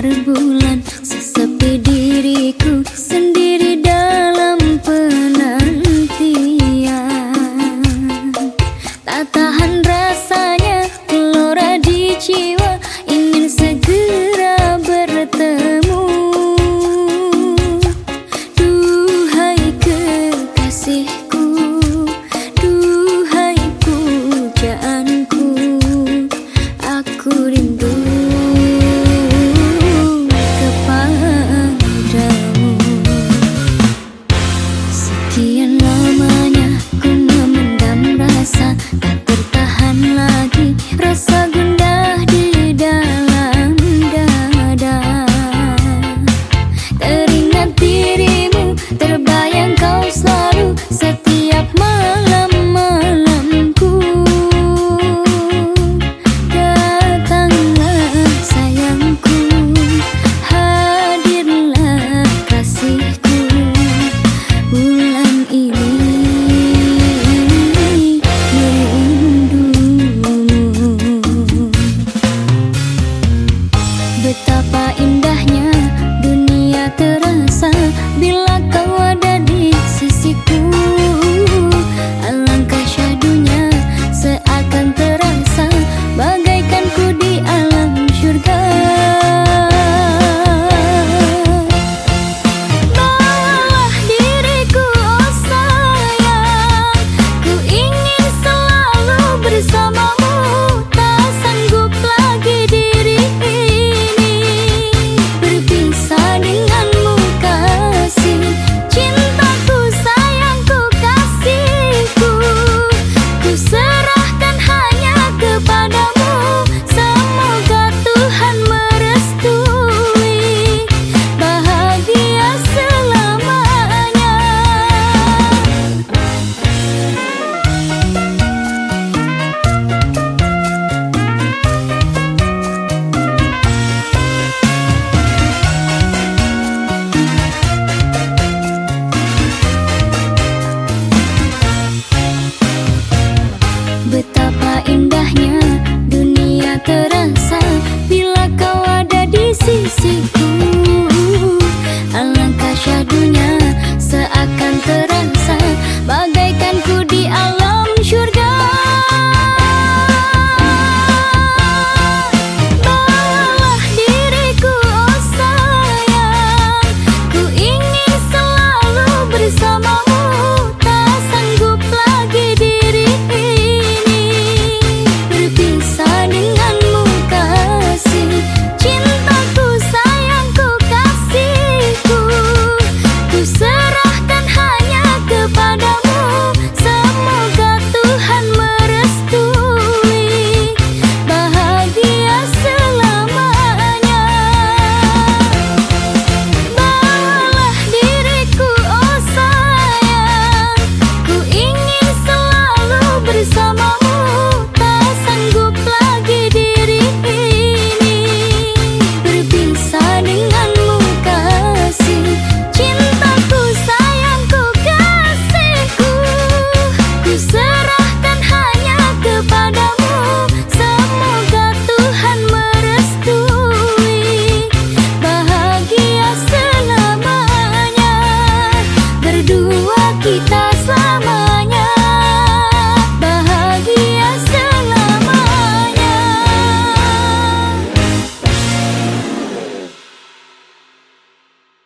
Sinar bulan sesepi diriku sendiri dalam penantian. Tak tahan